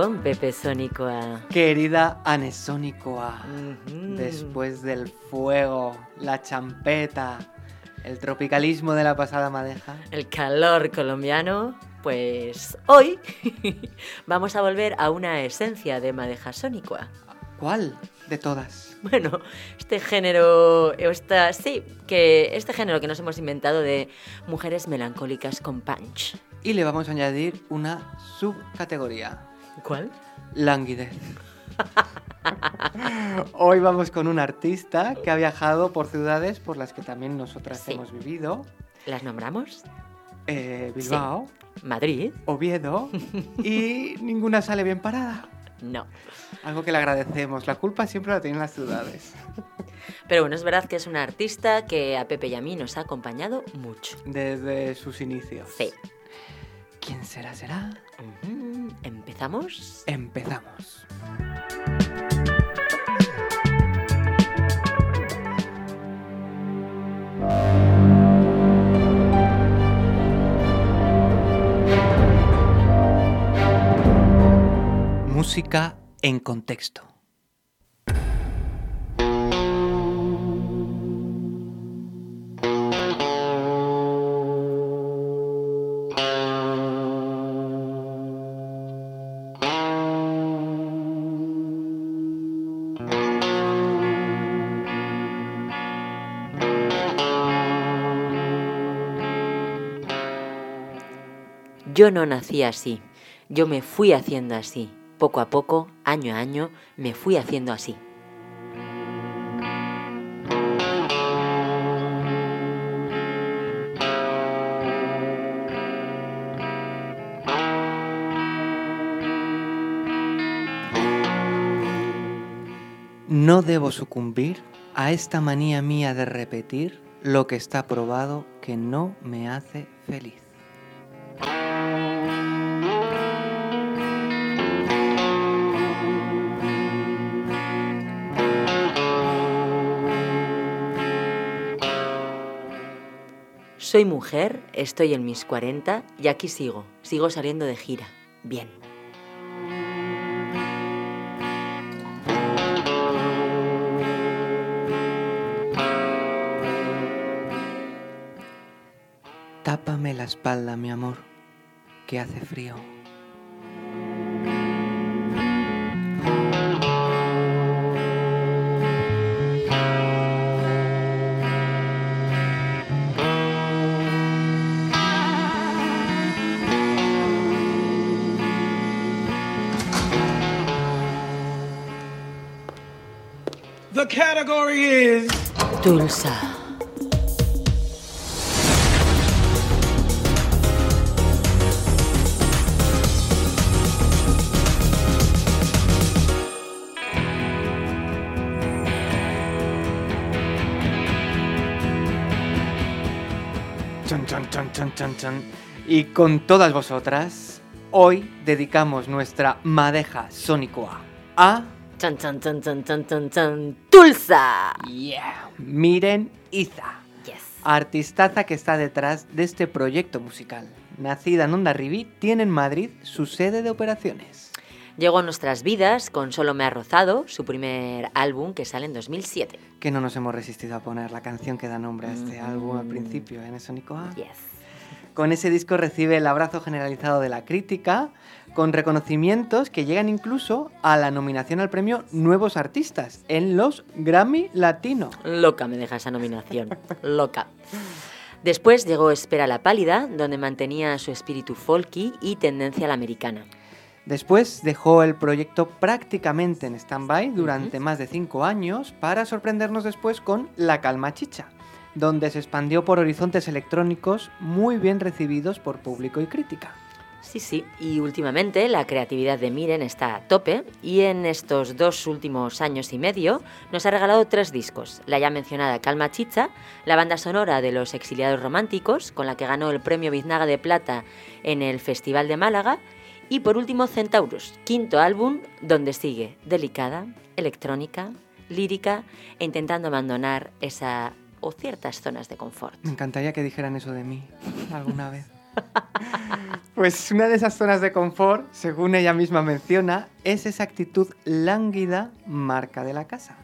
Gabón, Pepe Sónicoa. Querida Anesónicoa, Ujú. después del fuego, la champeta, el tropicalismo de la pasada madeja, El calor colombiano, pues hoy vamos a volver a una esencia de madeja sónicoa. ¿cuál de todas? Bueno, este género, esta, sí, que este género que nos hemos inventado de mujeres melancólicas con punch. Y le vamos a añadir una subcategoría, ¿Cuál? languidez. Hoy vamos con un artista que ha viajado por ciudades por las que también nosotras Sí. hemos vivido. ¿Las nombramos? Eh, Bilbao, ¿Madrid? Oviedo y ninguna sale bien parada. No. Algo que le agradecemos. La culpa siempre la tienen las ciudades. Pero bueno, es verdad que es una artista que a Pepe y a mí nos ha acompañado mucho. Desde sus inicios. Sí. ¿Quién será? ¿Será? ¿Empezamos? Empezamos. Música en contexto. Yo no nací así, yo me fui haciendo así. Poco a poco, año a año, me fui haciendo así. No debo sucumbir a esta manía mía de repetir lo que está probado que no me hace feliz. Soy mujer, estoy en mis 40 y aquí sigo, sigo saliendo de gira. Bien. Tápame la espalda, mi amor, que hace frío. Tulsa. Y con todas vosotras, hoy dedicamos nuestra madeja sónicoa a Chan, chan, chan, chan, chan, chan, chan. Tulsa. yeah, Miren Iza, Yes. artistaza que está detrás de este proyecto musical. Nacida en Ondarribí, tiene en Madrid su sede de operaciones. Llegó a nuestras vidas con Solo me ha rozado, su primer álbum que sale en 2007. Que no nos hemos resistido a poner la canción que da nombre a este Mm. álbum al principio, ¿eh, Sónicoa? Yes. Con ese disco recibe el abrazo generalizado de la crítica, con reconocimientos que llegan incluso a la nominación al premio Nuevos Artistas en los Grammy Latino. Loca me deja esa nominación. Loca. Después llegó Espera la Pálida, donde mantenía su espíritu folky y tendencia a la americana. Después dejó el proyecto prácticamente en stand-by durante más de cinco años para sorprendernos después con La Calma Chicha, donde se expandió por horizontes electrónicos muy bien recibidos por público y crítica. Sí, sí, y últimamente la creatividad de Miren está a tope y en estos dos últimos años y medio nos ha regalado tres discos. La ya mencionada Calma Chicha, la banda sonora de Los Exiliados Románticos, con la que ganó el premio Biznaga de Plata en el Festival de Málaga, y por último Centaurus, quinto álbum donde sigue delicada, electrónica, lírica e intentando abandonar esa o ciertas zonas de confort. Me encantaría que dijeran eso de mí alguna vez. Pues una de esas zonas de confort, según ella misma menciona, es esa actitud lánguida marca de la casa.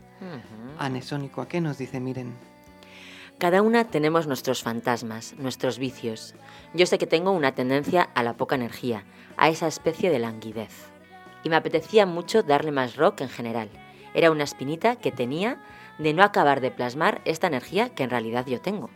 Anesónico, ¿a qué nos dice Miren? Cada una tenemos nuestros fantasmas, nuestros vicios. Yo sé que tengo una tendencia a la poca energía, a esa especie de languidez. Y me apetecía mucho darle más rock en general. Era una espinita que tenía de no acabar de plasmar esta energía que en realidad yo tengo.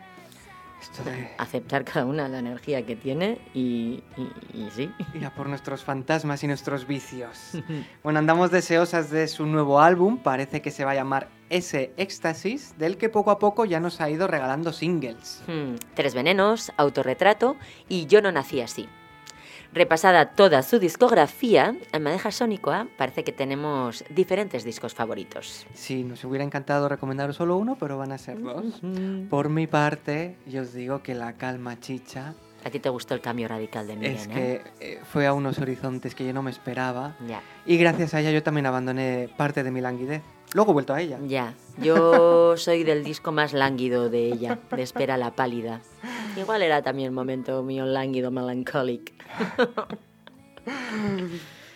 Esto de Aceptar cada una la energía que tiene y, y- y sí. ir a por nuestros fantasmas y nuestros vicios. Bueno, andamos deseosas de su nuevo álbum, parece que se va a llamar Ese Éxtasis, del que poco a poco ya nos ha ido regalando singles. Hmm, Tres venenos, autorretrato y Yo no nací así. Repasada toda su discografía, en Madeja Sónicoa parece que tenemos diferentes discos favoritos. Sí, nos hubiera encantado recomendaros solo uno, pero van a ser dos. Por mi parte, yo os digo que la calma chicha A ti te gustó el cambio radical de Miren, es ¿eh? que eh, fue a unos horizontes que yo no me esperaba. Ya, Y gracias a ella yo también abandoné parte de mi languidez. Luego he vuelto a ella. ya. Yo soy del disco más lánguido de ella, de Espera la Pálida. Igual era también el momento mío lánguido, melancholic.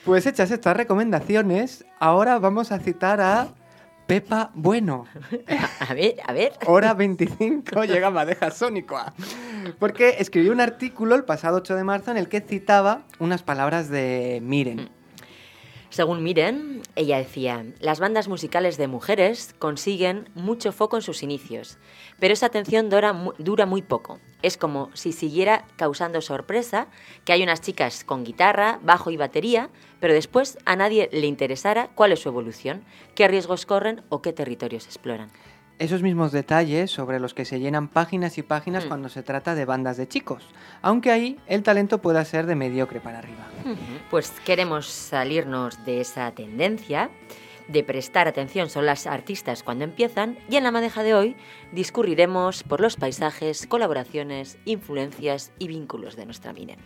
Pues hechas estas recomendaciones, ahora vamos a citar a Pepa Bueno. A ver, a ver. Hora 25 llega Madeja Sónico. Porque escribió un artículo el pasado 8 de marzo en el que citaba unas palabras de Miren. Según Miren, ella decía, las bandas musicales de mujeres consiguen mucho foco en sus inicios, pero esa atención dura, mu- dura muy poco. Es como si siguiera causando sorpresa que hay unas chicas con guitarra, bajo y batería, pero después a nadie le interesara cuál es su evolución, qué riesgos corren o qué territorios exploran. Esos mismos detalles sobre los que se llenan páginas y páginas Mm. cuando se trata de bandas de chicos, aunque ahí el talento pueda ser de mediocre para arriba. Pues queremos salirnos de esa tendencia de prestar atención solo a las artistas cuando empiezan y en la madeja de hoy discurriremos por los paisajes, colaboraciones, influencias y vínculos de nuestra Miren.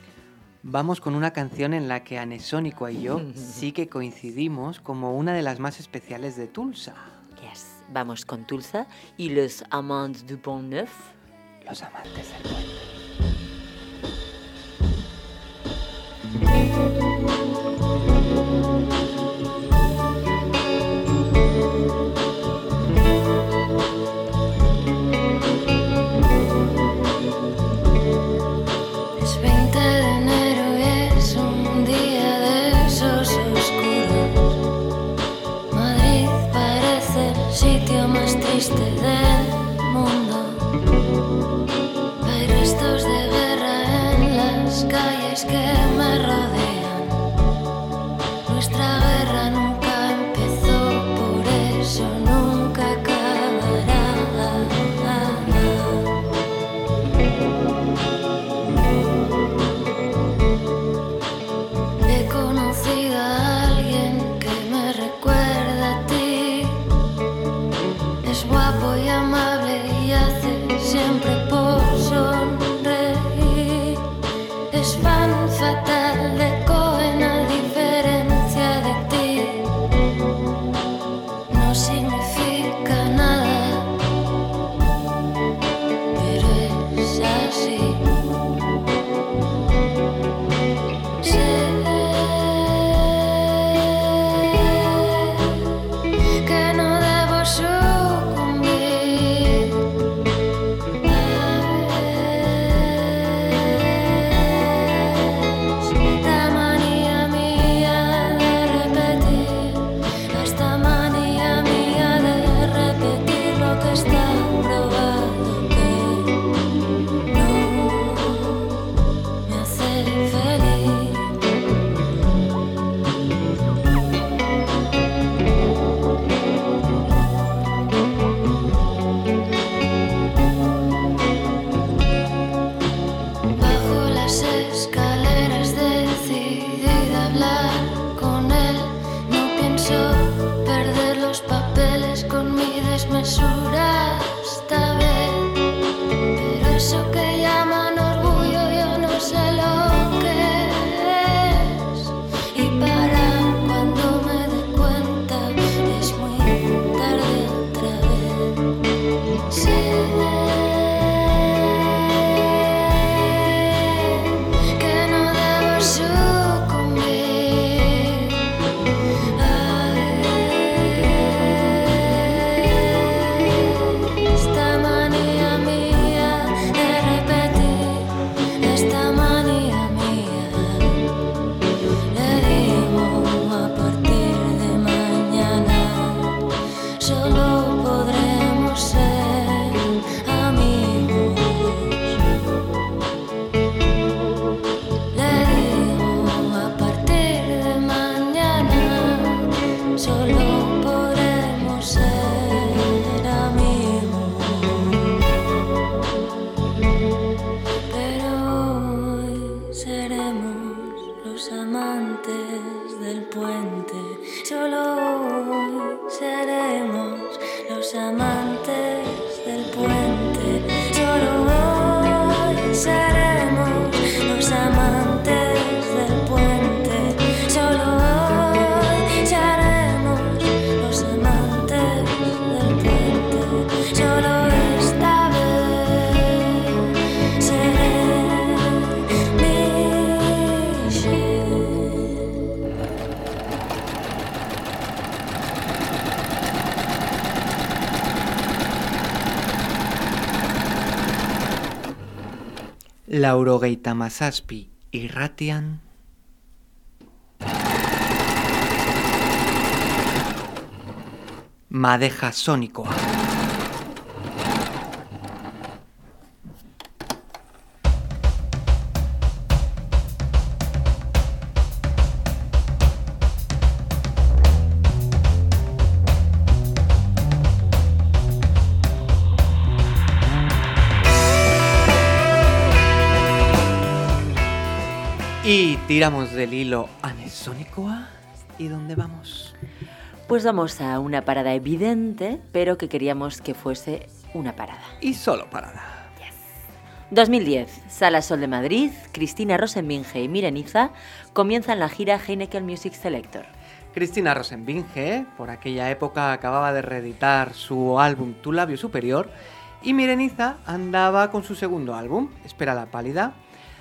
Vamos con una canción en la que Anesónico y yo sí que coincidimos como una de las más especiales de Tulsa. Vamos con Tulsa y los Amants du Pont Neuf. Los amantes del puente. laurogeita mazazpi irratian. Madeja sonikoa. Tiramos del hilo anesónicoa. ¿Y dónde vamos? Pues vamos a una parada evidente, pero que queríamos que fuese una parada. Y solo parada. 2010, Sala Sol de Madrid, Cristina Rosenbinge y Mireniza comienzan la gira Heineken Music Selector. Cristina Rosenbinge, por aquella época, acababa de reeditar su álbum Tu labio superior y Mireniza andaba con su segundo álbum, Espera la pálida.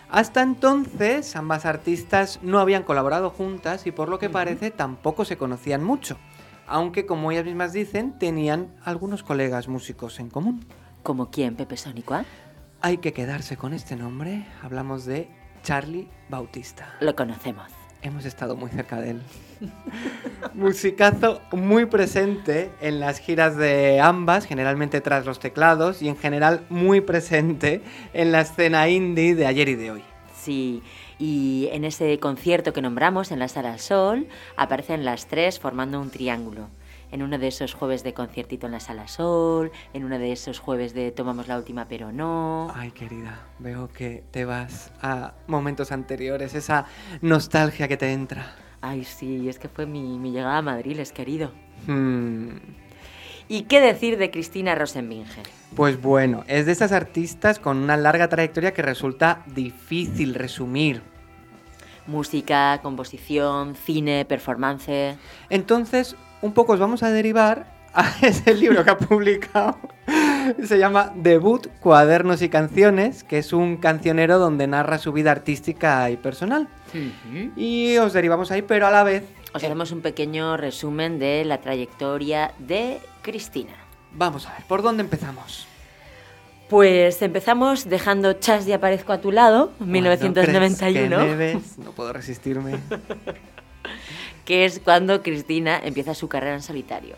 Hasta entonces, ambas artistas no habían colaborado juntas y por lo que parece tampoco se conocían mucho, aunque como ellas mismas dicen, tenían algunos colegas músicos en común. ¿Como quién, Pepe Sónico? ah? Hay que quedarse con este nombre, hablamos de Charlie Bautista. Lo conocemos. Hemos estado muy cerca de él. Musicazo muy presente en las giras de ambas, generalmente tras los teclados, y en general muy presente en la escena indie de ayer y de hoy. Sí, y en ese concierto que nombramos en la Sala Sol aparecen las tres formando un triángulo. En uno de esos jueves de conciertito en la Sala Sol, en uno de esos jueves de tomamos la última pero no. Ay, querida, veo que te vas a momentos anteriores, esa nostalgia que te entra. Ay, sí, es que fue mi, mi llegada a Madrid, les querido. Hmm. ¿Y qué decir de Cristina Rosenbinge? Pues bueno, es de esas artistas con una larga trayectoria que resulta difícil resumir. Música, composición, cine, performance. Entonces, un poco os vamos a derivar a ese libro que ha publicado. Se llama Debut, Cuadernos y Canciones, que es un cancionero donde narra su vida artística y personal. Y os derivamos ahí, pero a la vez Os haremos un pequeño resumen de la trayectoria de Cristina. Vamos a ver, ¿por dónde empezamos? Pues empezamos dejando Chas de Aparezco a tu lado, Cuando 1991, crees que me ves, no puedo resistirme. que es cuando Cristina empieza su carrera en solitario.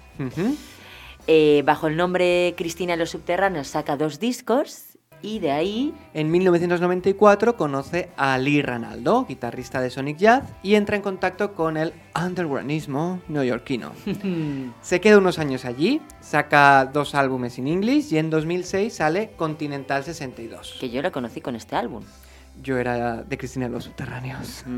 Eh, bajo el nombre Cristina y los Subterráneos saca dos discos y de ahí En 1994 conoce a Lee Ranaldo, guitarrista de Sonic Youth, y entra en contacto con el undergroundismo neoyorquino. Se queda unos años allí, saca dos álbumes en inglés y en 2006 sale Continental 62. que yo la conocí con este álbum. Yo era de Cristina de los Subterráneos.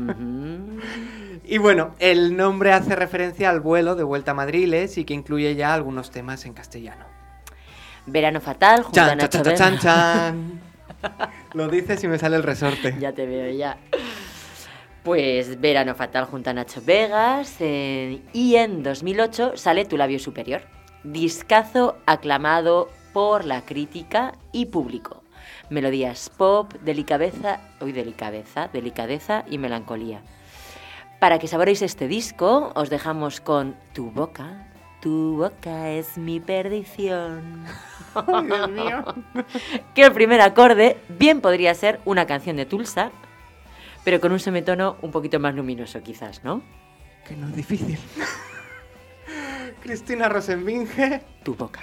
Y bueno, el nombre hace referencia al vuelo de vuelta a Madriles y que incluye ya algunos temas en castellano. Verano Fatal junto a Nacho chan, chan, chan, chan. Lo dices y me sale el resorte. Ya te veo, ya. Pues Verano Fatal junto a Nacho Vegas. eh, y en 2008 sale Tu Labio Superior. Discazo aclamado por la crítica y público. Melodías pop, delicadeza, uy, delicadeza, delicadeza y melancolía. Para que saboréis este disco, os dejamos con Tu boca. Tu boca es mi perdición. Ay, Dios mío. que el primer acorde bien podría ser una canción de Tulsa, pero con un semitono un poquito más luminoso quizás, ¿no? Que no es difícil. Cristina Rosenbinge. Tu boca.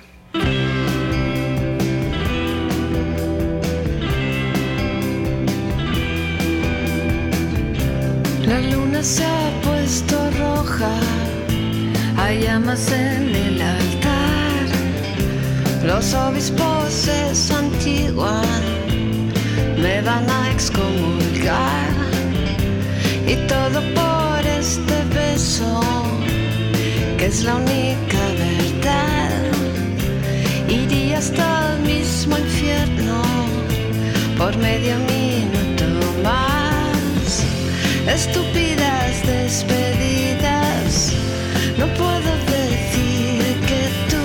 La luna se ha puesto roja, hay llamas en el altar. Los obispos se santiguan, me van a excomulgar. Y todo por este beso, que es la única verdad. Iría hasta el mismo infierno por medio minuto. Estúpidas despedidas, no puedo decir que tu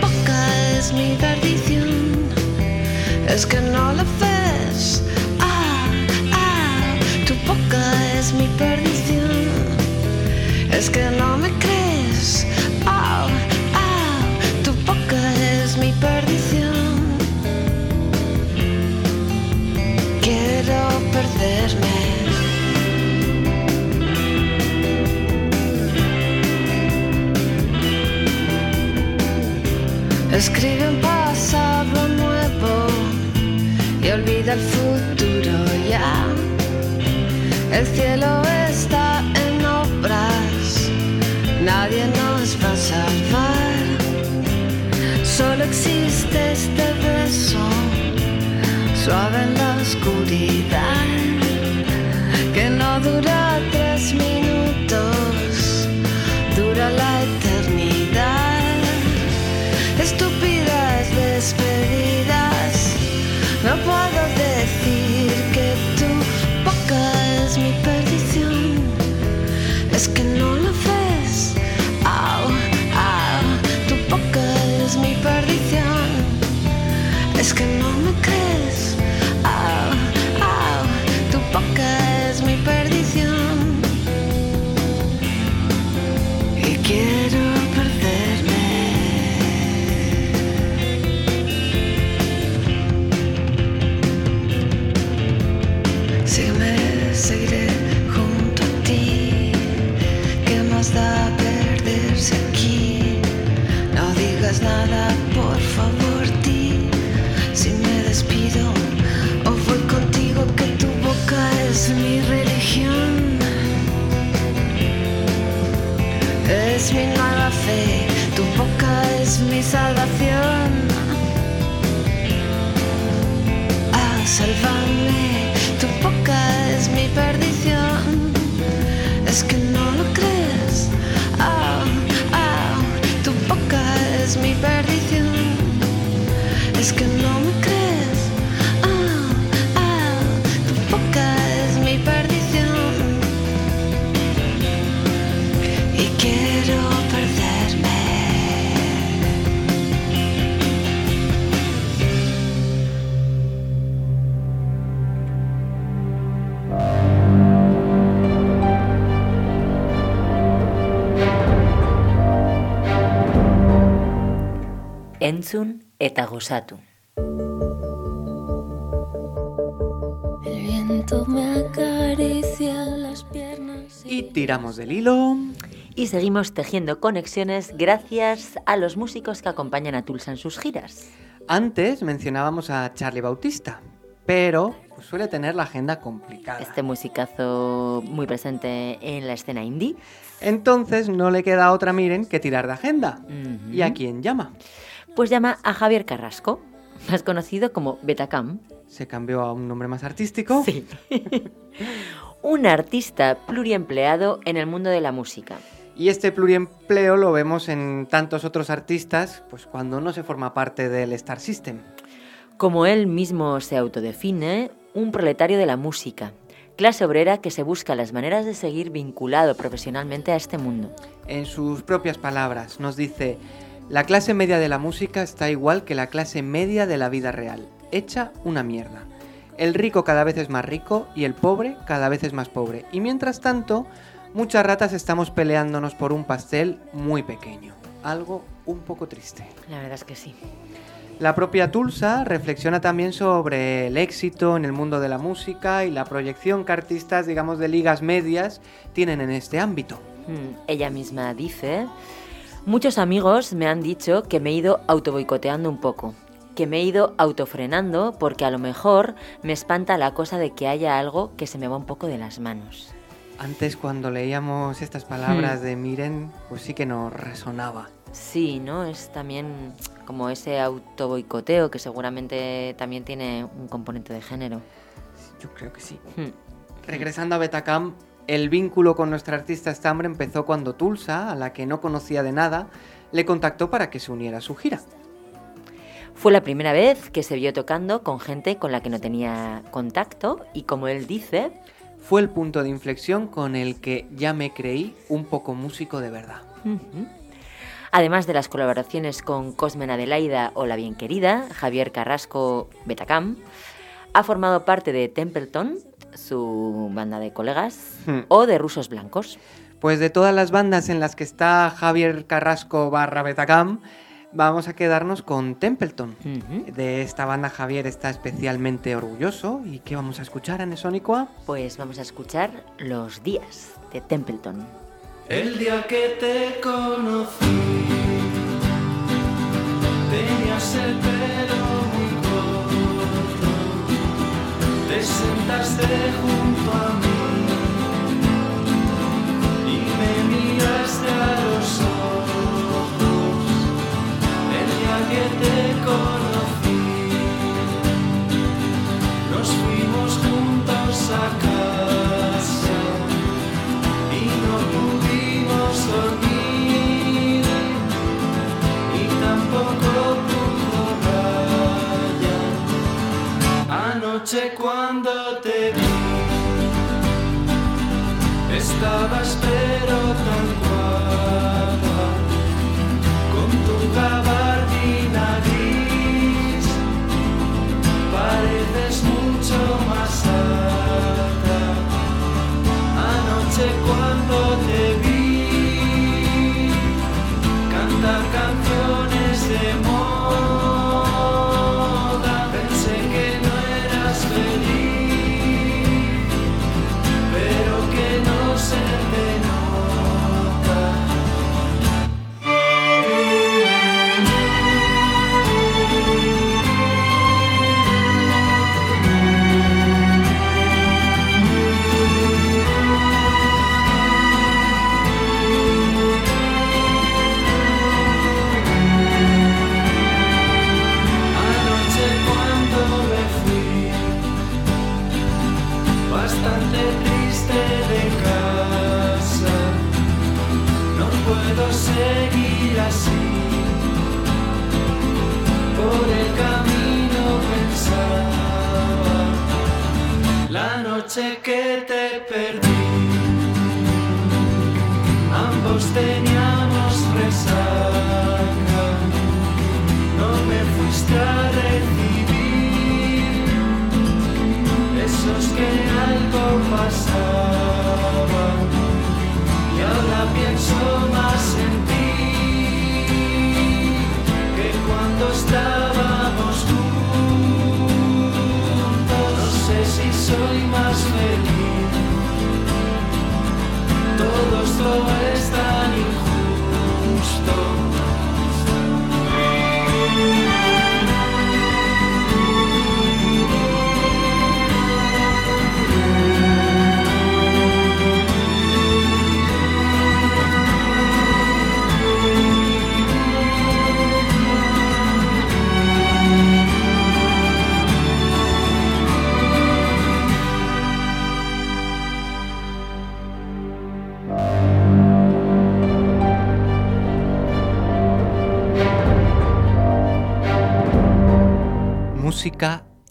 boca es mi perdición. Es que no lo ves. Ah, ah, tu boca es mi perdición. Es que no me crees. Ah, ah, tu boca es mi perdición. Quiero perderme. Escribe un pasado nuevo y olvida el futuro ya. El cielo está en obras, nadie nos va a salvar. Solo existe este beso, suave en la oscuridad, que no dura es Entzun eta gozatu. El viento me acaricia las piernas Y tiramos del hilo. Y seguimos tejiendo conexiones gracias a los músicos que acompañan a Tulsa en sus giras. Antes mencionábamos a Charlie Bautista, pero pues, suele tener la agenda complicada. Este musicazo muy presente en la escena indie. Entonces no le queda otra miren que tirar de agenda. ¿Y a quién llama? Pues llama a Javier Carrasco, más conocido como Betacam. Se cambió a un nombre más artístico. Sí. Un artista pluriempleado en el mundo de la música. Y este pluriempleo lo vemos en tantos otros artistas, pues cuando no se forma parte del Star System. Como él mismo se autodefine, un proletario de la música, clase obrera que se busca las maneras de seguir vinculado profesionalmente a este mundo. En sus propias palabras nos dice, la clase media de la música está igual que la clase media de la vida real, hecha una mierda. El rico cada vez es más rico y el pobre cada vez es más pobre. Y mientras tanto, muchas ratas estamos peleándonos por un pastel muy pequeño. Algo un poco triste. La verdad es que sí. La propia Tulsa reflexiona también sobre el éxito en el mundo de la música y la proyección que artistas, digamos, de ligas medias tienen en este ámbito. Mm, Ella misma dice, muchos amigos me han dicho que me he ido autoboicoteando un poco, que me he ido autofrenando porque a lo mejor me espanta la cosa de que haya algo que se me va un poco de las manos. Antes cuando leíamos estas palabras de Miren, pues sí que nos resonaba. Sí, ¿no? Es también como ese autoboicoteo que seguramente también tiene un componente de género. Yo creo que sí. Hmm. Regresando a Betacam, el vínculo con nuestra artista estambre empezó cuando Tulsa, a la que no conocía de nada, le contactó para que se uniera a su gira. Fue la primera vez que se vio tocando con gente con la que no tenía contacto y como él dice, Fue el punto de inflexión con el que ya me creí un poco músico de verdad. Además de las colaboraciones con Cosmen Adelaida o La Bien Querida, Javier Carrasco Betacam ha formado parte de Templeton, su banda de colegas, Hmm. o de Rusos Blancos. Pues de todas las bandas en las que está Javier Carrasco barra Betacam, vamos a quedarnos con Templeton. De esta banda Javier está especialmente orgulloso. ¿Y qué vamos a escuchar en Sónicoa? Pues vamos a escuchar Los Días de Templeton. El día que te conocí, tenías el te sentaste junto a mí y me miraste a los ojos. El día que te conocí, nos fuimos juntos a casa y no pudimos dormir Anoche cuando te vi. Estabas pero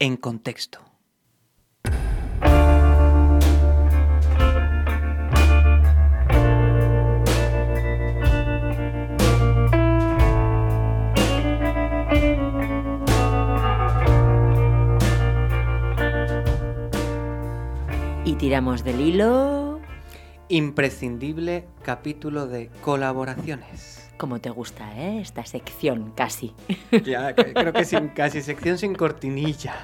en contexto. Y tiramos del hilo Imprescindible capítulo de colaboraciones. Como te gusta, ¿eh? Esta sección casi. Ya, creo que sin casi sección sin cortinilla.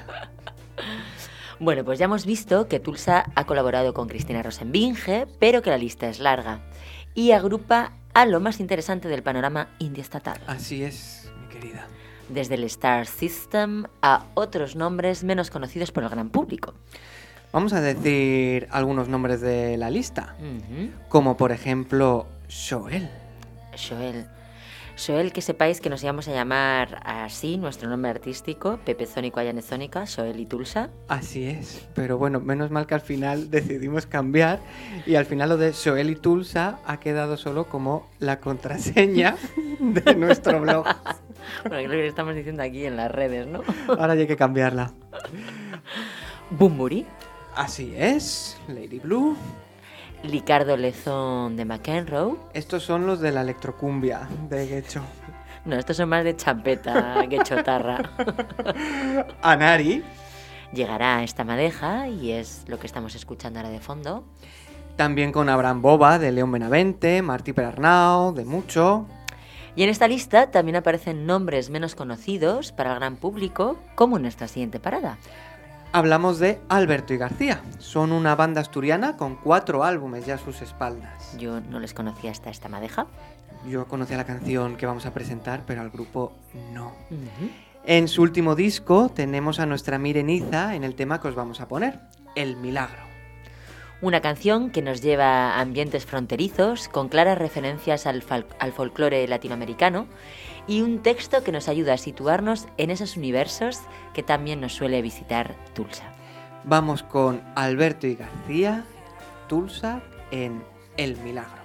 Bueno, pues ya hemos visto que Tulsa ha colaborado con Cristina Rosenbinge, pero que la lista es larga y agrupa a lo más interesante del panorama indie estatal, Así es, mi querida. desde el Star System a otros nombres menos conocidos por el gran público. Vamos a decir algunos nombres de la lista, como por ejemplo Joel. Joel. Joel, que sepáis que nos íbamos a llamar así, nuestro nombre artístico, Pepe Zónico Ayanezónica, Joel y Tulsa. Así es, pero bueno, menos mal que al final decidimos cambiar y al final lo de Joel y Tulsa ha quedado solo como la contraseña de nuestro blog. Bueno, lo que estamos diciendo aquí en las redes, ¿no? Ahora hay que cambiarla. Bumburi, Así es, Lady Blue. Licardo Lezón de McEnroe. Estos son los de la electrocumbia de Gecho. No, estos son más de champeta que chotarra. Anari. Llegará esta madeja y es lo que estamos escuchando ahora de fondo. También con Abraham Boba de León Benavente, Martí Perarnau, de Mucho. Y en esta lista también aparecen nombres menos conocidos para el gran público, como en nuestra siguiente parada. Hablamos de Alberto y García. Son una banda asturiana con cuatro álbumes ya a sus espaldas. Yo no les conocía hasta esta madeja. Yo conocía la canción que vamos a presentar, pero al grupo no. En su último disco tenemos a nuestra Mireniza en el tema que os vamos a poner, El Milagro. Una canción que nos lleva a ambientes fronterizos, con claras referencias al, folclore latinoamericano, y un texto que nos ayuda a situarnos en esos universos que también nos suele visitar Tulsa. Vamos con Alberto y García, Tulsa, en El Milagro.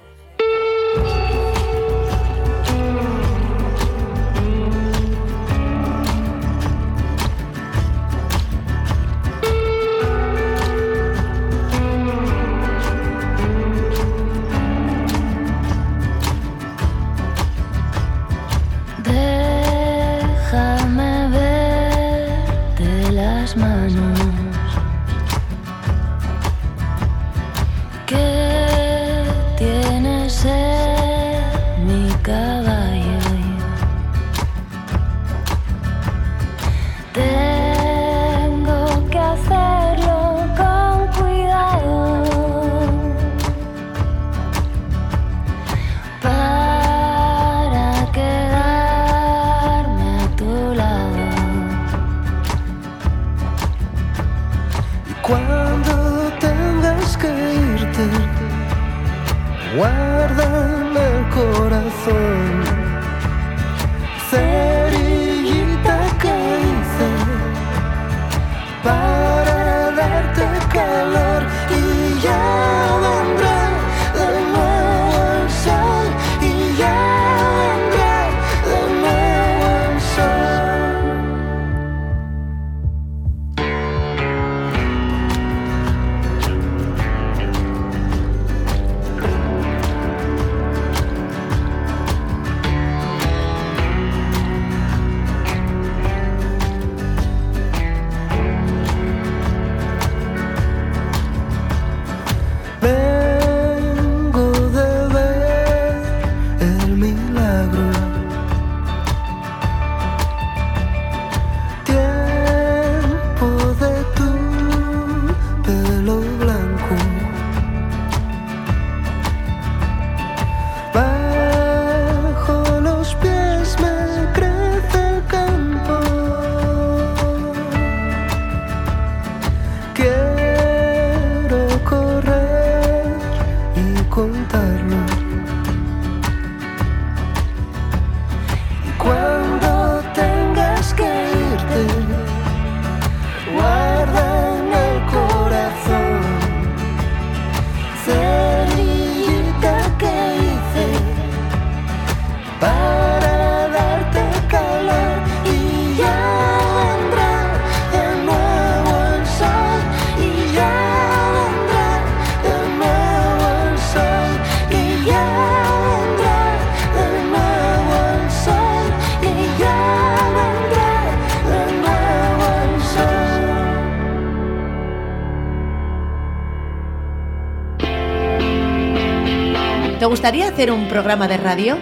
Gustaría hacer un programa de radio?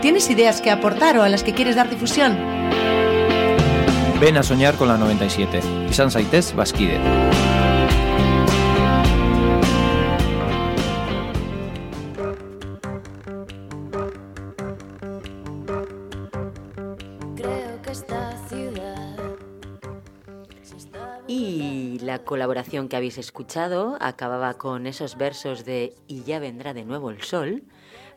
¿Tienes ideas que aportar o a las que quieres dar difusión? Ven a soñar con la 97. Izan zaitez Baskide. Colaboración que habéis escuchado acababa con esos versos de Y ya vendrá de nuevo el sol,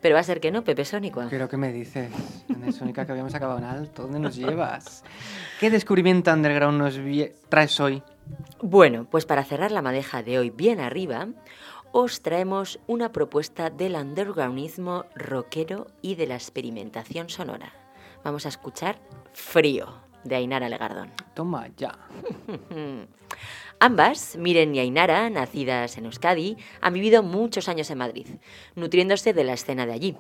pero va a ser que no, Pepe Sónico. ¿Pero qué me dices? En Sónica que habíamos acabado en alto. ¿Dónde nos llevas? ¿Qué descubrimiento underground nos traes hoy? Bueno, pues para cerrar la madeja de hoy bien arriba, os traemos una propuesta del undergroundismo rockero y de la experimentación sonora. Vamos a escuchar Frío de Ainara Legardón. Toma ya. Ambas, Miren y Ainara, nacidas en Euskadi, han vivido muchos años en Madrid, nutriéndose de la escena de allí.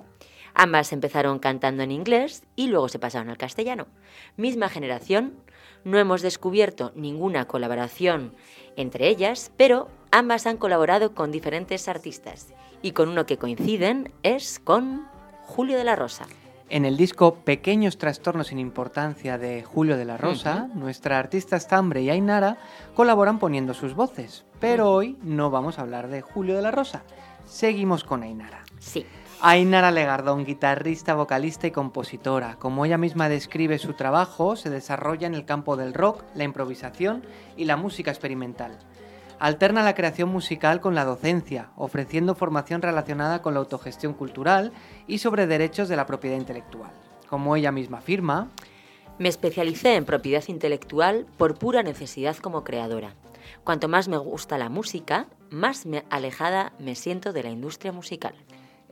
Ambas empezaron cantando en inglés y luego se pasaron al castellano. Misma generación, no hemos descubierto ninguna colaboración entre ellas, pero ambas han colaborado con diferentes artistas y con uno que coinciden es con Julio de la Rosa. En el disco Pequeños Trastornos sin Importancia de Julio de la Rosa, nuestra artista Stambre y Ainara colaboran poniendo sus voces. Pero hoy no vamos a hablar de Julio de la Rosa. Seguimos con Ainara. Sí, Ainara Legardón, guitarrista, vocalista y compositora. Como ella misma describe su trabajo, se desarrolla en el campo del rock, la improvisación y la música experimental. Alterna la creación musical con la docencia, ofreciendo formación relacionada con la autogestión cultural y sobre derechos de la propiedad intelectual. Como ella misma afirma, Me especialicé en propiedad intelectual por pura necesidad como creadora. Cuanto más me gusta la música, más alejada me siento de la industria musical.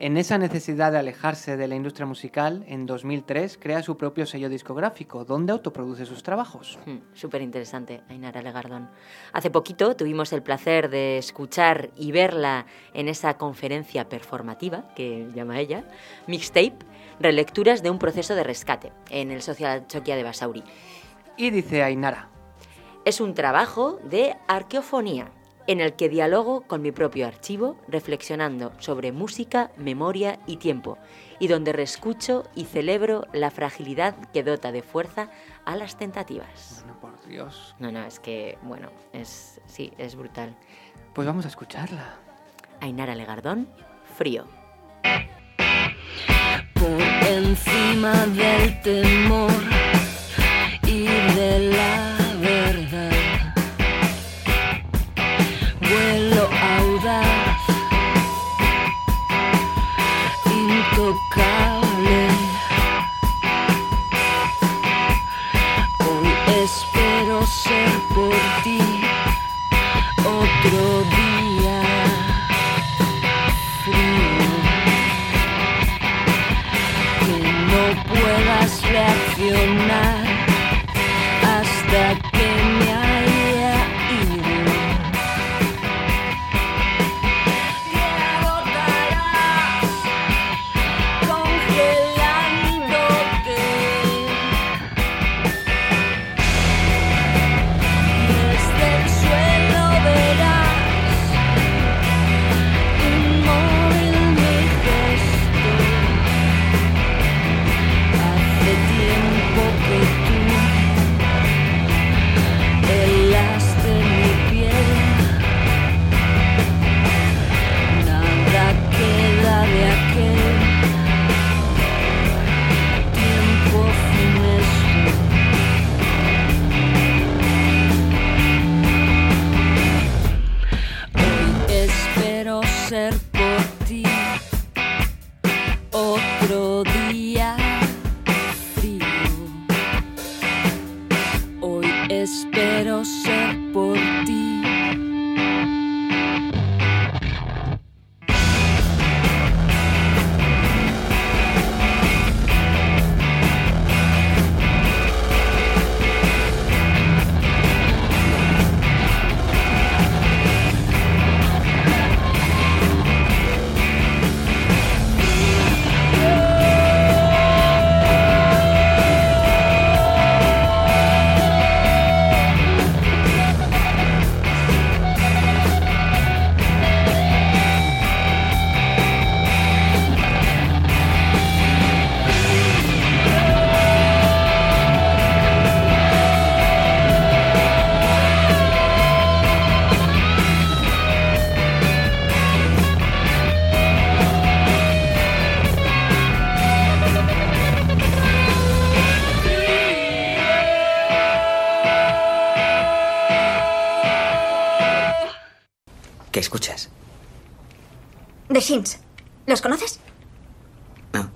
En esa necesidad de alejarse de la industria musical, en 2003 crea su propio sello discográfico, donde autoproduce sus trabajos. Súper interesante, Ainara Legardón. Hace poquito tuvimos el placer de escuchar y verla en esa conferencia performativa, que llama ella, Mixtape, relecturas de un proceso de rescate, en el Social Choquia de Basauri. Y dice Ainara, Es un trabajo de arqueofonía, en el que dialogo con mi propio archivo, reflexionando sobre música, memoria y tiempo, y donde reescucho y celebro la fragilidad que dota de fuerza a las tentativas. bueno, por Dios, No, no, es que, bueno, es, sí, es brutal. pues vamos a escucharla. Ainara Legardón, frío. por encima del temor reaccionar hasta ¿Los conoces? No.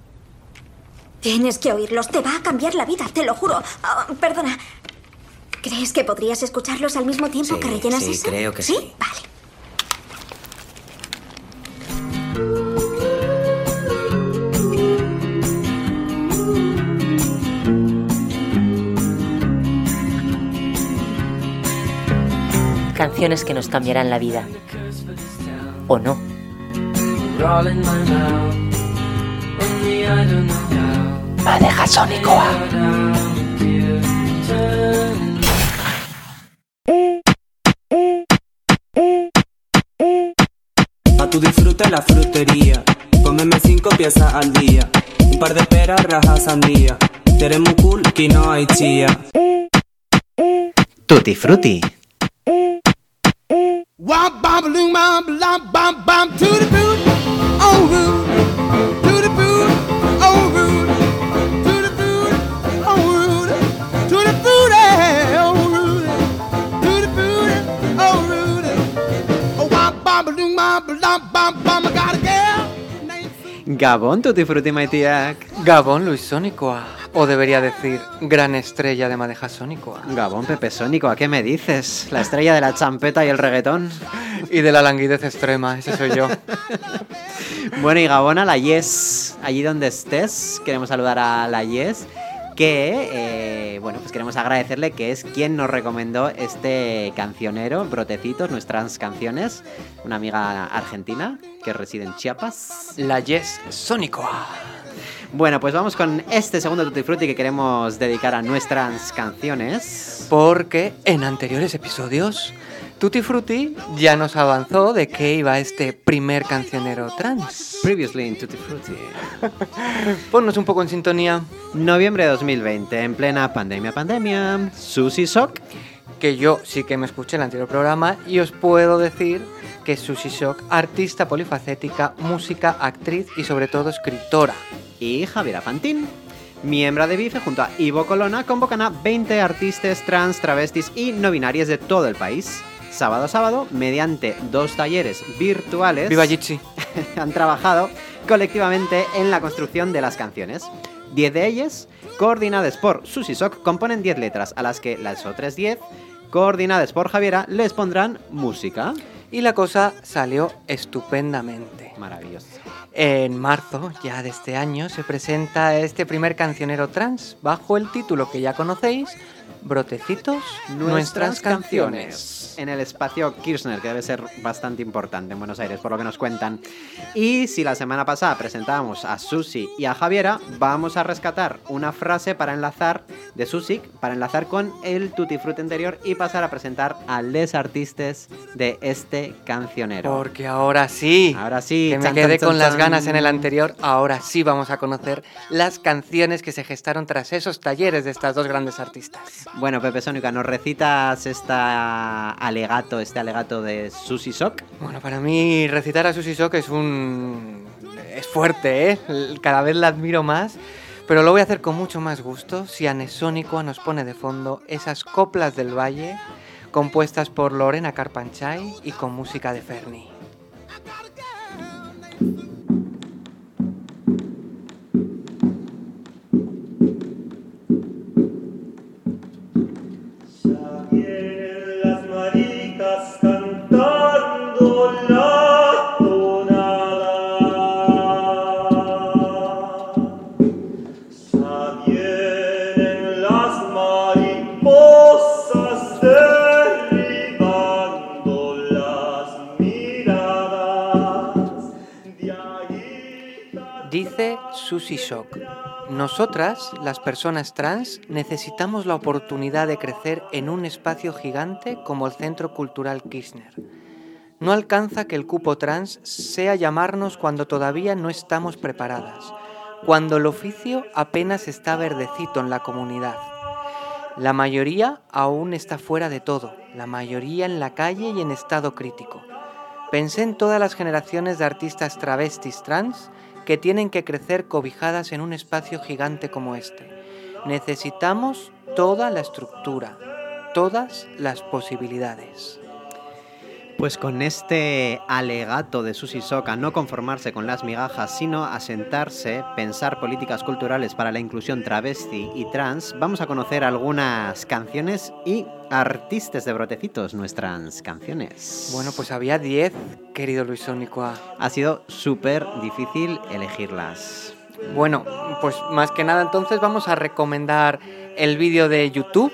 Tienes que oírlos. Te va a cambiar la vida, te lo juro. Ah, perdona. ¿Crees que podrías escucharlos al mismo tiempo que rellenas sí, creo que sí. ¿Sí? Vale. Canciones que nos cambiarán la vida. ¿O no? Rolling my mouth. Only I don't know how. Madeja Sónicoa. A tu disfrute la frutería. Cómeme cinco piezas al día. Un par de peras, rajas, sandía. Muy cool, quinoa y chía. Tutti Frutti. Wop loom Gabon tuti fruti oh maitiak Gabón, Luis Sónicoa. O debería decir, gran estrella de Madeja Sónicoa. Gabón, Pepe Sónico, ¿a qué me dices? La estrella de la champeta y el reggaetón. Y de la languidez extrema, ese soy yo. Bueno, y Gabón a la Yes, allí donde estés, queremos saludar a la Yes, que, eh, bueno, pues queremos agradecerle que es quien nos recomendó este cancionero, Brotecitos, nuestras canciones, una amiga argentina que reside en Chiapas. La Yes Sónicoa. Bueno, pues vamos con este segundo Tutti Frutti que queremos dedicar a nuestras canciones. Porque en anteriores episodios, Tutti Frutti ya nos avanzó de qué iba este primer cancionero trans. Previously in Tutti Frutti. Ponnos un poco en sintonía. Noviembre de 2020, en plena pandemia, pandemia. Susi Sok. Que yo sí que me escuché en el anterior programa y os puedo decir que Sushi Shock, artista polifacética, música, actriz y sobre todo escritora. Y Javiera Fantín. Miembro de BIFE junto a Ivo Colonna convocan a 20 artistas trans, travestis y no binarias de todo el país. Sábado a sábado, mediante dos talleres virtuales, Viva Jitsi. han trabajado colectivamente en la construcción de las canciones. 10 de ellas, coordinadas por Susi Sok, componen 10 letras, a las que las otras 10, coordinadas por Javiera, les pondrán música. Y la cosa salió estupendamente. Maravilloso. En marzo, ya de este año, se presenta este primer cancionero trans bajo el título que ya conocéis, Brotecitos, nuestras canciones. En el espacio Kirchner, que debe ser bastante importante en Buenos Aires, por lo que nos cuentan. Y si la semana pasada presentábamos a Susi y a Javiera, vamos a rescatar una frase para enlazar de Susi, para enlazar con el Tutti Frutti anterior y pasar a presentar a les artistas de este cancionero. Porque ahora sí, Ahora sí, que me chan, quedé chan, con chan, las ganas en el anterior, ahora sí vamos a conocer las canciones que se gestaron tras esos talleres de estas dos grandes artistas. Bueno, Pepe Sónica, ¿nos recitas esta alegato, este alegato de Susi Sok? Bueno, para mí recitar a Susi Sok es un... es fuerte, ¿eh? Cada vez la admiro más, pero lo voy a hacer con mucho más gusto si Anesónico nos pone de fondo esas coplas del valle compuestas por Lorena Carpanchay y con música de Ferni. Shock. Nosotras, las personas trans, necesitamos la oportunidad de crecer en un espacio gigante como el Centro Cultural Kirchner. No alcanza que el cupo trans sea llamarnos cuando todavía no estamos preparadas, cuando el oficio apenas está verdecito en la comunidad. La mayoría aún está fuera de todo, la mayoría en la calle y en estado crítico. Pensé en todas las generaciones de artistas travestis trans que tienen que crecer cobijadas en un espacio gigante como este. Necesitamos toda la estructura, todas las posibilidades. Pues con este alegato de Susi Sok a no conformarse con las migajas, sino a sentarse, pensar políticas culturales para la inclusión travesti y trans, vamos a conocer algunas canciones y artistas de brotecitos, nuestras canciones. Bueno, pues había 10, querido Luis Ónicoa. Ha sido súper difícil elegirlas. Bueno, pues más que nada entonces vamos a recomendar el vídeo de YouTube,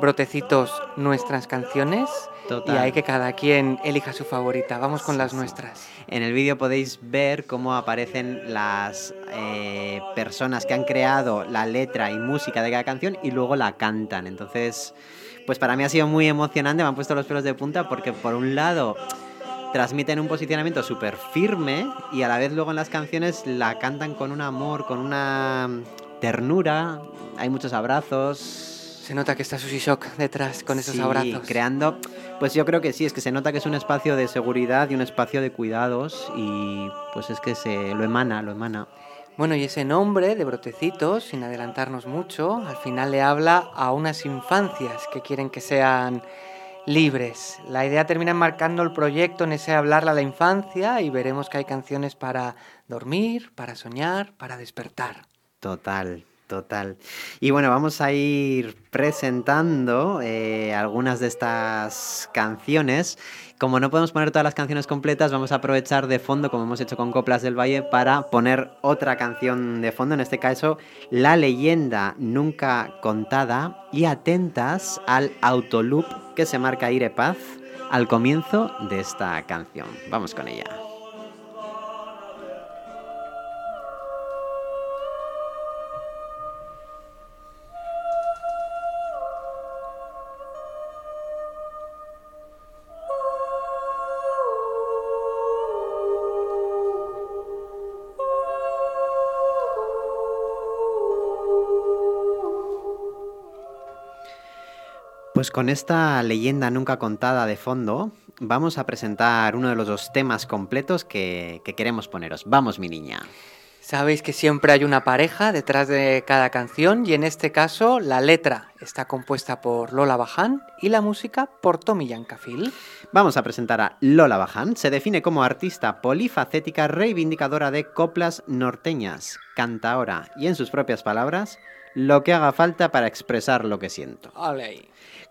Brotecitos, nuestras canciones, Total. Y hay que cada quien elija su favorita. Vamos con las nuestras. En el vídeo podéis ver cómo aparecen las eh, personas que han creado la letra y música de cada canción y luego la cantan. Entonces, pues para mí ha sido muy emocionante, me han puesto los pelos de punta porque por un lado transmiten un posicionamiento súper firme y a la vez luego en las canciones la cantan con un amor, con una ternura, hay muchos abrazos. Se nota que está Sushi Shock detrás con esos Sí, abrazos. creando, pues yo creo que sí, es que se nota que es un espacio de seguridad y un espacio de cuidados y pues es que se lo emana, lo emana. Bueno, y ese nombre de Brotecitos, sin adelantarnos mucho, al final le habla a unas infancias que quieren que sean libres. La idea termina marcando el proyecto en ese hablarle a la infancia y veremos que hay canciones para dormir, para soñar, para despertar. Total, total. Y bueno, vamos a ir presentando eh, algunas de estas canciones. Como no podemos poner todas las canciones completas, vamos a aprovechar de fondo, como hemos hecho con Coplas del Valle, para poner otra canción de fondo, en este caso, La leyenda nunca contada, y atentas al autoloop que se marca Ire Paz al comienzo de esta canción. Vamos con ella. Pues con esta leyenda nunca contada de fondo, vamos a presentar uno de los dos temas completos que, que queremos poneros. Vamos, mi niña. Sabéis que siempre hay una pareja detrás de cada canción y en este caso la letra está compuesta por Lola Baján y la música por Tommy Yancafil. Vamos a presentar a Lola Baján. Se define como artista polifacética reivindicadora de coplas norteñas, cantaora y en sus propias palabras, lo que haga falta para expresar lo que siento.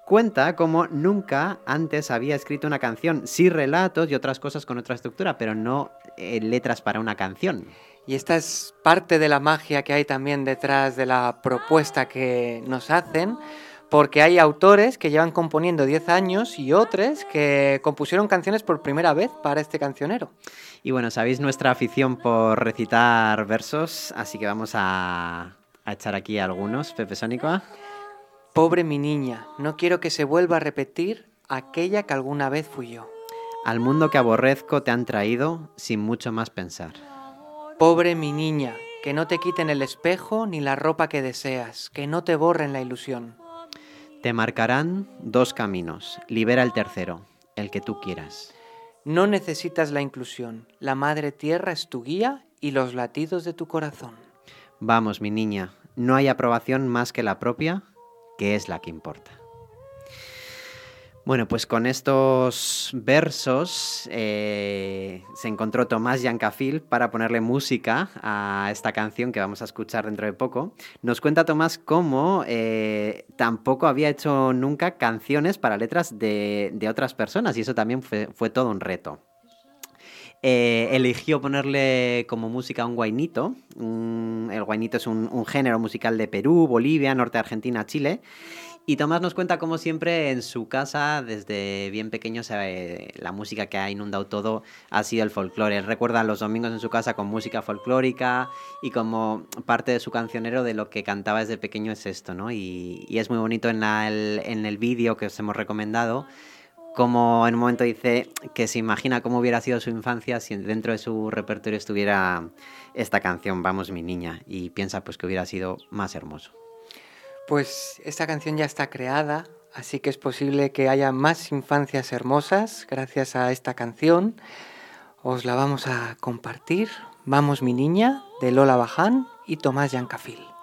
Cuenta como nunca antes había escrito una canción, sí relatos y otras cosas con otra estructura, pero no eh, letras para una canción. Y esta es parte de la magia que hay también detrás de la propuesta que nos hacen, porque hay autores que llevan componiendo 10 años y otros que compusieron canciones por primera vez para este cancionero. Y bueno, sabéis nuestra afición por recitar versos, así que vamos a, a echar aquí algunos. Pepe Sónico. Pobre mi niña, no quiero que se vuelva a repetir aquella que alguna vez fui yo. Al mundo que aborrezco te han traído sin mucho más pensar. Pobre mi niña, que no te quiten el espejo ni la ropa que deseas, que no te borren la ilusión. Te marcarán dos caminos, libera el tercero, el que tú quieras. No necesitas la inclusión, la madre tierra es tu guía y los latidos de tu corazón. Vamos, mi niña, no hay aprobación más que la propia, que es la que importa. Bueno, pues con estos versos eh, se encontró Tomás Yancafil para ponerle música a esta canción que vamos a escuchar dentro de poco. Nos cuenta Tomás cómo eh, tampoco había hecho nunca canciones para letras de, otras personas y eso también fue todo un reto. Eh, eligió ponerle como música un guainito. El guainito es un, género musical de Perú, Bolivia, norte Argentina, Chile. Y Tomás nos cuenta, como siempre, en su casa, desde bien pequeño, se- la música que ha inundado todo ha sido el folclore. Recuerda los domingos en su casa con música folclórica y como parte de su cancionero de lo que cantaba desde pequeño es esto, ¿no? Y, es muy bonito en, el, en el vídeo que os hemos recomendado, como en un momento dice que se imagina cómo hubiera sido su infancia si dentro de su repertorio estuviera esta canción, Vamos mi niña, y piensa pues que hubiera sido más hermoso. Pues esta canción ya está creada, así que es posible que haya más infancias hermosas gracias a esta canción. Os la vamos a compartir. Vamos mi niña, de Lola Baján y Tomás Yancafil.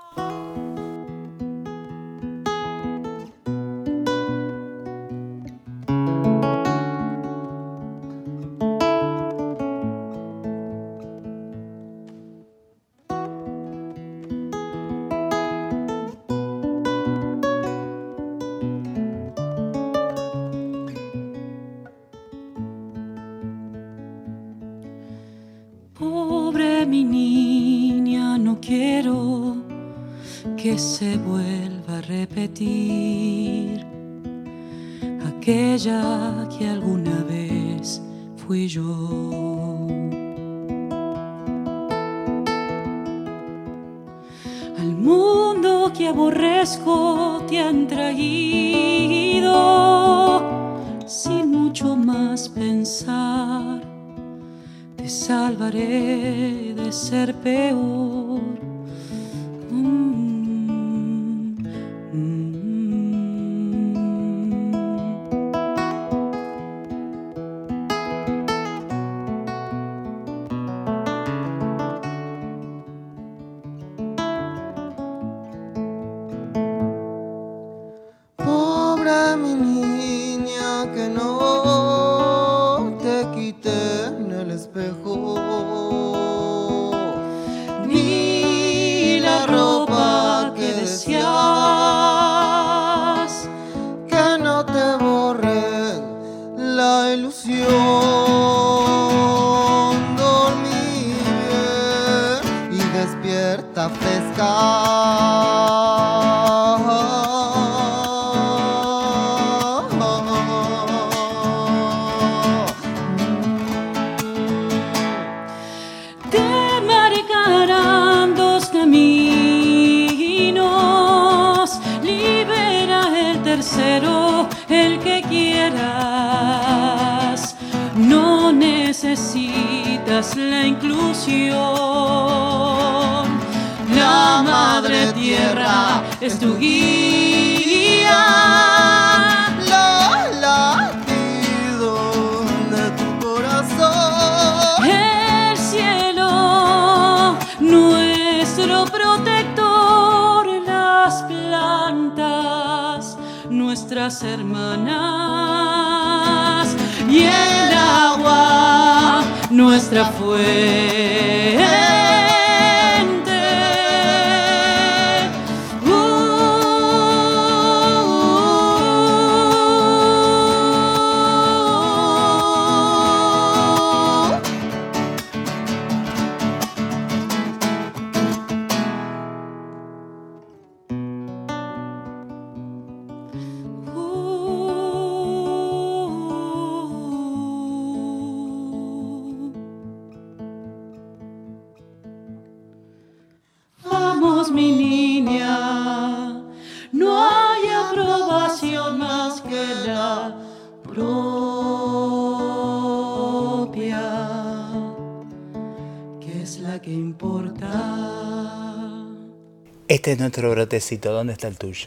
Este es nuestro brotecito, ¿dónde está el tuyo?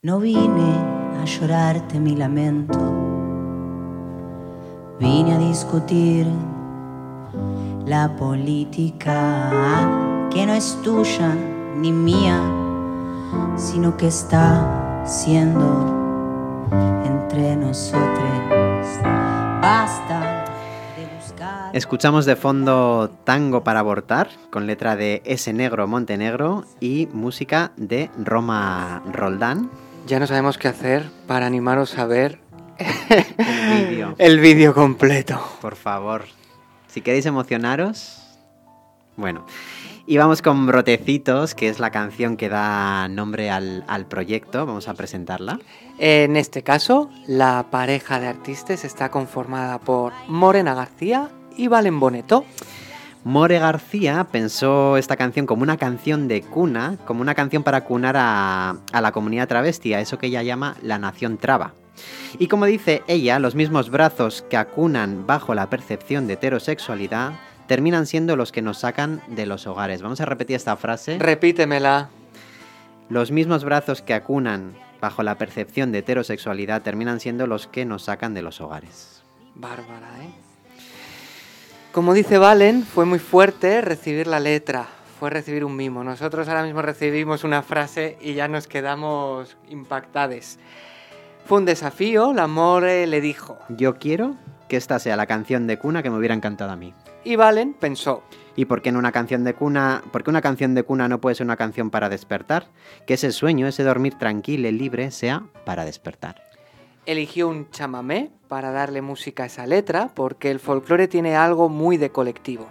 No vine a llorarte mi lamento, vine a discutir la política que no es tuya ni mía, sino que está siendo entre nosotros. Basta. Escuchamos de fondo Tango para abortar, con letra de S Negro Montenegro y música de Roma Roldán. Ya no sabemos qué hacer para animaros a ver El vídeo. el vídeo completo. Por favor. Si queréis emocionaros. Bueno. Y vamos con Brotecitos, que es la canción que da nombre al, al proyecto. Vamos a presentarla. En este caso, la pareja de artistas está conformada por Morena García y Valen Boneto. More García pensó esta canción como una canción de cuna, como una canción para cunar a, a la comunidad travesti, a eso que ella llama la nación traba. Y como dice ella, los mismos brazos que acunan bajo la percepción de heterosexualidad terminan siendo los que nos sacan de los hogares. Vamos a repetir esta frase. Repítemela. Los mismos brazos que acunan bajo la percepción de heterosexualidad terminan siendo los que nos sacan de los hogares. Bárbara, ¿eh? Como dice Valen, fue muy fuerte recibir la letra, fue recibir un mimo. Nosotros ahora mismo recibimos una frase y ya nos quedamos impactados. Fue un desafío, la More le dijo. Yo quiero que esta sea la canción de cuna que me hubiera encantado a mí. Y Valen pensó, ¿Y por qué en una canción de cuna? ¿Por qué una canción de cuna no puede ser una canción para despertar? Que ese sueño, ese dormir tranquilo y libre sea para despertar. Eligió un chamamé para darle música a esa letra porque el folclore tiene algo muy de colectivo.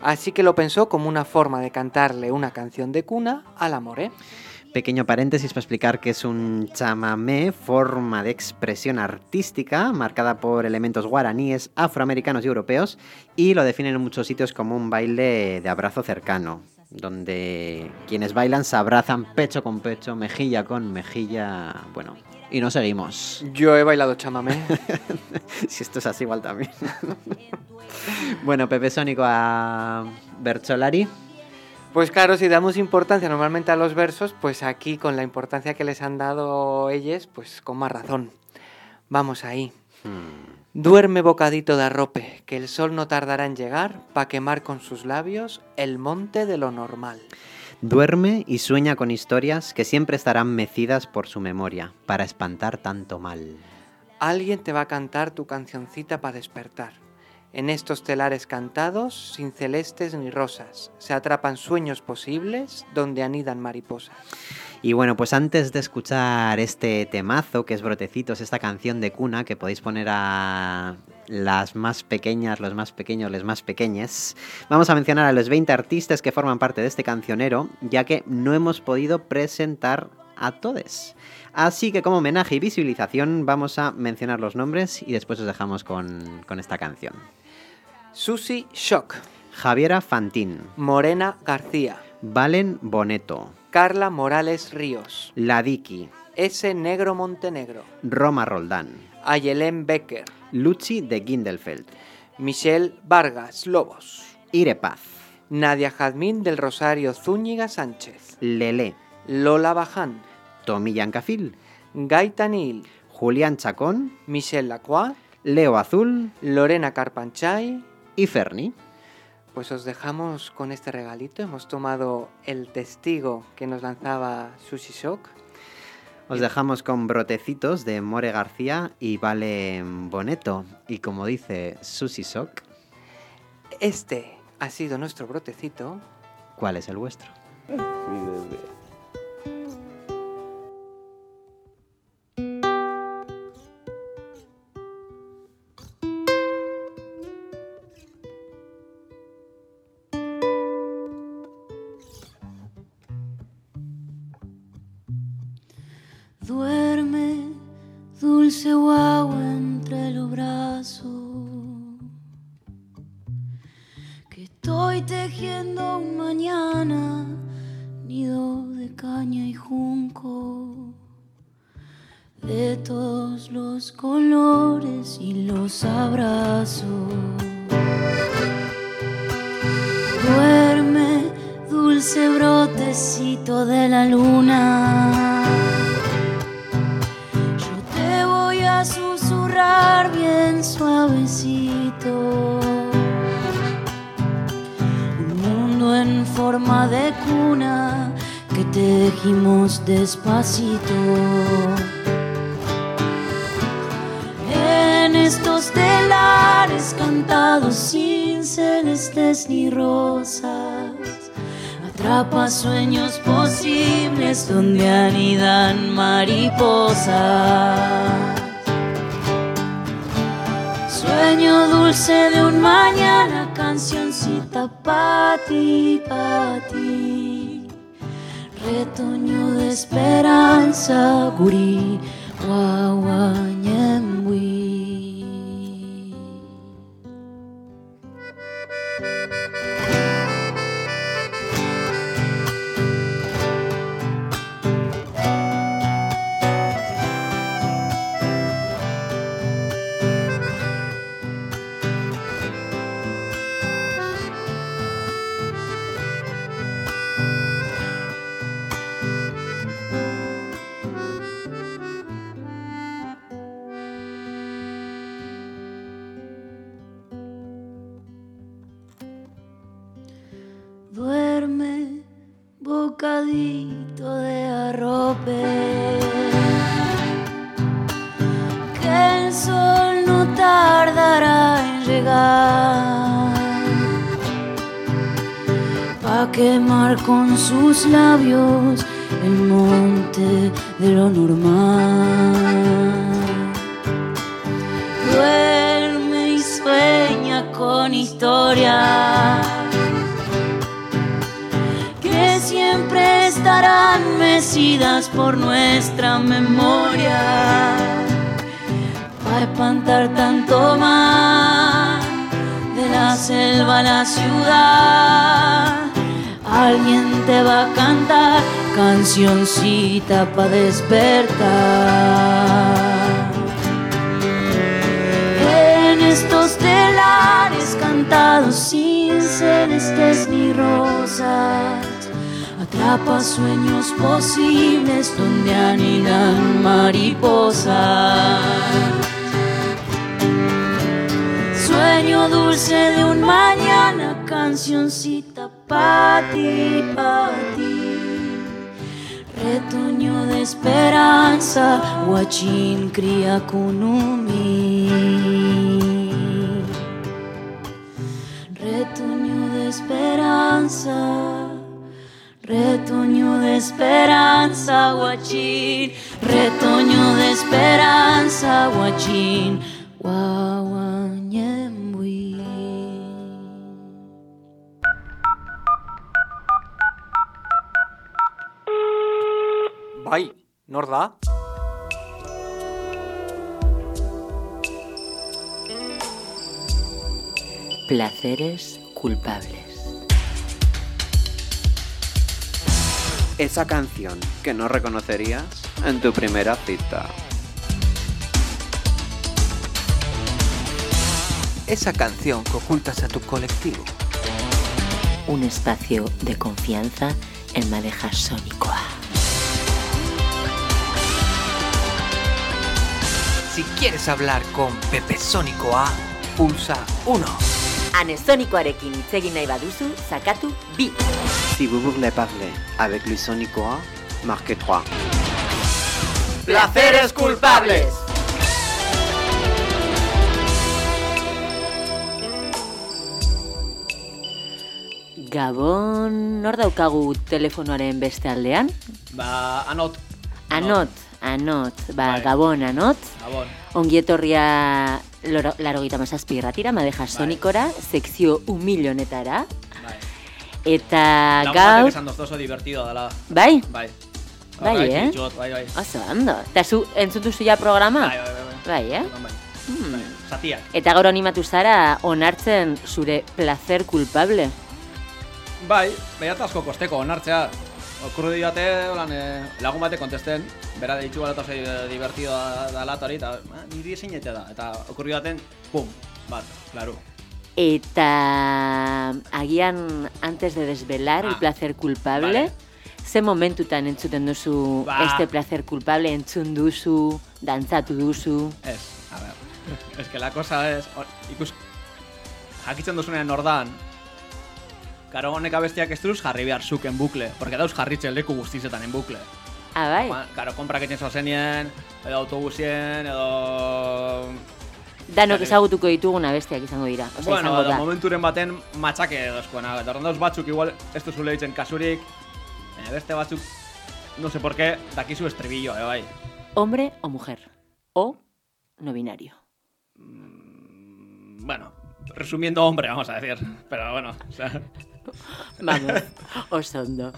Así que lo pensó como una forma de cantarle una canción de cuna al amor, ¿eh? Pequeño paréntesis para explicar que es un chamamé, forma de expresión artística marcada por elementos guaraníes, afroamericanos y europeos, y lo definen en muchos sitios como un baile de abrazo cercano, donde quienes bailan se abrazan pecho con pecho, mejilla con mejilla, bueno, y nos seguimos. Yo he bailado chamamé. si esto es así igual también. bueno, Pepe Sónico a Bercholari. Pues claro, si damos importancia normalmente a los versos, pues aquí con la importancia que les han dado ellos, pues con más razón. Vamos ahí. Duerme bocadito de arrope, que el sol no tardará en llegar pa' quemar con sus labios el monte de lo normal. Duerme y sueña con historias que siempre estarán mecidas por su memoria, para espantar tanto mal. Alguien te va a cantar tu cancioncita para despertar. En estos telares cantados, sin celestes ni rosas, se atrapan sueños posibles donde anidan mariposas. Y bueno, pues antes de escuchar este temazo, que es Brotecitos, esta canción de cuna que podéis poner a las más pequeñas, los más pequeños, les más pequeñes, vamos a mencionar a los 20 artistas que forman parte de este cancionero, ya que no hemos podido presentar a todos. Así que como homenaje y visibilización vamos a mencionar los nombres y después os dejamos con, con esta canción. Susi Shock, Javiera Fantín, Morena García, Valen Boneto, Carla Morales Ríos, Ladiki, S. Negro Montenegro, Roma Roldán, Ayelén Becker, Luchi de Gindelfeld, Michelle Vargas Lobos, Irepaz, Nadia Jazmín del Rosario Zúñiga Sánchez, Lele, Lola Baján, Tommy Yancafil, Gaitanil, Julián Chacón, Michelle Lacroix, Leo Azul. Lorena Carpanchay. Y Ferni. Pues os dejamos con este regalito. Hemos tomado el testigo que nos lanzaba Sushi Shock. Os dejamos con brotecitos de More García y Vale Boneto. Y como dice Susi Sok, Este ha sido nuestro brotecito. ¿cuál es el vuestro? Atrapa sueños posibles donde anidan mariposas. Sueño dulce de un mañana, cancioncita pa' ti, pa' ti. Retoño de esperanza, gurí, guaguañembuí. Quemar con cancioncita para despertar. En estos telares cantados sin celestes ni rosas, atrapa sueños posibles donde anidan mariposas. Sueño dulce de un mañana, cancioncita pa' ti, pa' ti. Retoño de esperanza, guachín cría kunumi. Retoño de esperanza, retoño de esperanza, guachín. Retoño de esperanza, guachín. Guaguañembui. Bai, nor da? Placeres culpables. Esa canción que no reconocerías en tu primera cita. Esa canción que ocultas a tu colectivo. Un espacio de confianza en Madeja Sónicoa. Si quieres hablar con Pepe Sónico A, pulsa 1. Anesonikoarekin hitz egin nahi baduzu, sakatu bi. Si vous voulez parler avec le Sonicoa, marquez 3. ¡Placeres culpables! Gabon, nor daukagu telefonoaren beste aldean? Ba, anot. Anot, anot, ba, Bai. Gabon, anot. Gabon. Ongi etorria loro- larogeita mazazpi irratira, madeja sonikora, sekzio humil honetara. Bai. Eta batek gaur... esan doz oso divertido dela. Bai? Bai. Bai, eh? Bai, bai. Oso, ondo. Eta zu, entzun duzu ja programa? Bai, bai, bai, bai. Bai, eh? Bai. Hmm. Zatiak. Eta gaur animatu zara onartzen zure placer culpable. Bai, behat asko kosteko onartzea. Okurru diate, holan, eh, lagun bate kontesten, bera ditxu bat oso divertido da, da lat hori, eta ah, niri ezin eta da. Eta okurru diaten, pum, bat, claro. Eta agian antes de desvelar el Ah, placer culpable, ze momentutan entzuten duzu Ba. este placer culpable, entzun duzu, dantzatu duzu. Ez, a ver. Es que la cosa es, ikus, jakitzen duzunean ordan, karo honek abestiak ez duz jarri behar zuk en bukle, porque dauz jarritzen leku guztizetan en bukle. Ah, bai? Ba, Karo, komprak egiten zozenien, edo autobusien, edo... Danok ezagutuko ditugun abestiak izango dira. Osa, bueno, izango edo da. momenturen baten matxake dozkoena. Eta ordan dauz batzuk igual ez duzu lehitzen kasurik, baina beste batzuk, no sé por qué, dakizu estribillo, eh, bai. Hombre o mujer. O no binario. Bueno, resumiendo hombre, vamos a decir. Pero bueno, o sea... Vamos, oso ondo.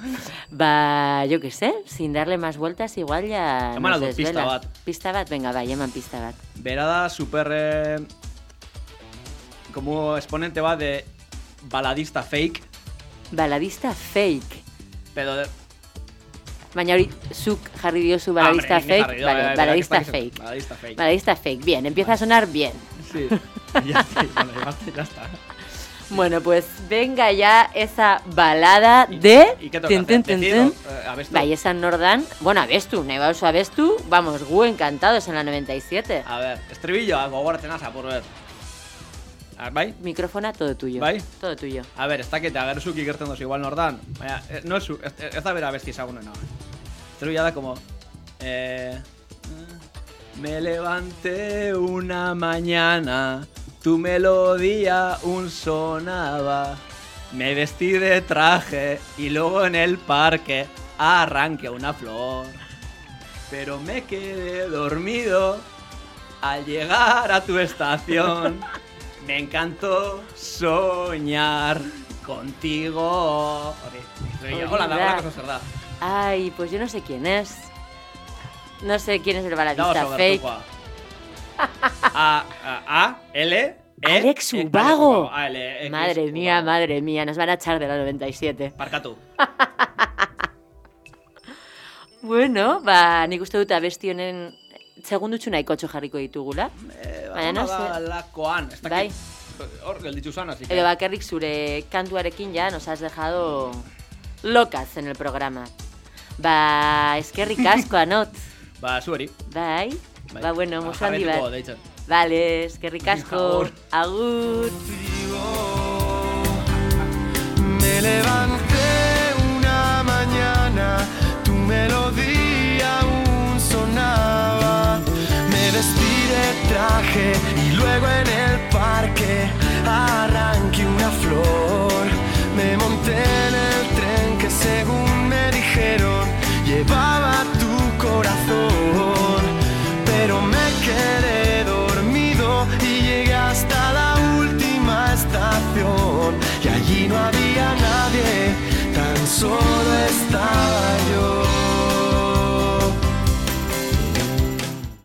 Ba, yo que sé, sin darle más vueltas, igual ya Eman nos pista bat. Pista bat, venga, bai, eman pista bat. Bera da super... Eh, como exponente va de baladista fake, Baladista fake. pero de, Baina hori, zuk jarri diozu baladista Hombre, fake. jarri vale, baladista fake. baladista fake. Baladista fake, bien, empieza a sonar bien. Sí. ya, está, ya está. Bueno, pues venga ya esa balada de... ¿Y qué toca tin, ¿Decir o, tin. eh, esan nordan. Bueno, abestu, bauzu abestu. Vamos, gu encantados en la 97. A ver, estribillo, gogoratzen asa, por ver. Bai? Micrófona, todo tuyo. Bai? Todo tuyo. A ver, ez dakit ageruzuk ikertzen dozu igual nordan. Baina, eh, no ez, ez, ez da bera besti ezagunena. Estribillo da como... Eh, me levanté una mañana, tu melodía un sonaba. Me vestí de traje y luego en el parque arranqué una flor. Pero me quedé dormido al llegar a tu estación. Me encantó soñar contigo. Hola, da, Hori da. hola. Ay, pues yo no sé quién es. No sé quién es el baladista fake. A, A, A, L, E. Alex E, Ubago. A, L, X, Madre mía, madre mía, nos van a echar de la 97. Parkatu. Bueno, ba, nik uste dut abesti honen segundutxu nahiko jarriko ditugula. Baina, no Ona da sé. lakoan, ez Bai. dakit. Hor, gelditzu zan, así que... Edo bakarrik zure kantuarekin ja nos has dejado locas en el programa. Ba, eskerrik asko, anot. Ba, zueri. Bai, Bai. ba, bueno, Ba, musu handi jarraituko bat. deitzen. Vale, eskerrik asko. Agur. Me levanté una mañana, tu melodía aún sonaba. Me vestí de traje y luego en el parque arranqué una flor. Me monté en el tren que según me dijeron llevaba tu corazón. Quedé dormido y llegué hasta la última estación. Y allí no había nadie, tan solo estaba yo.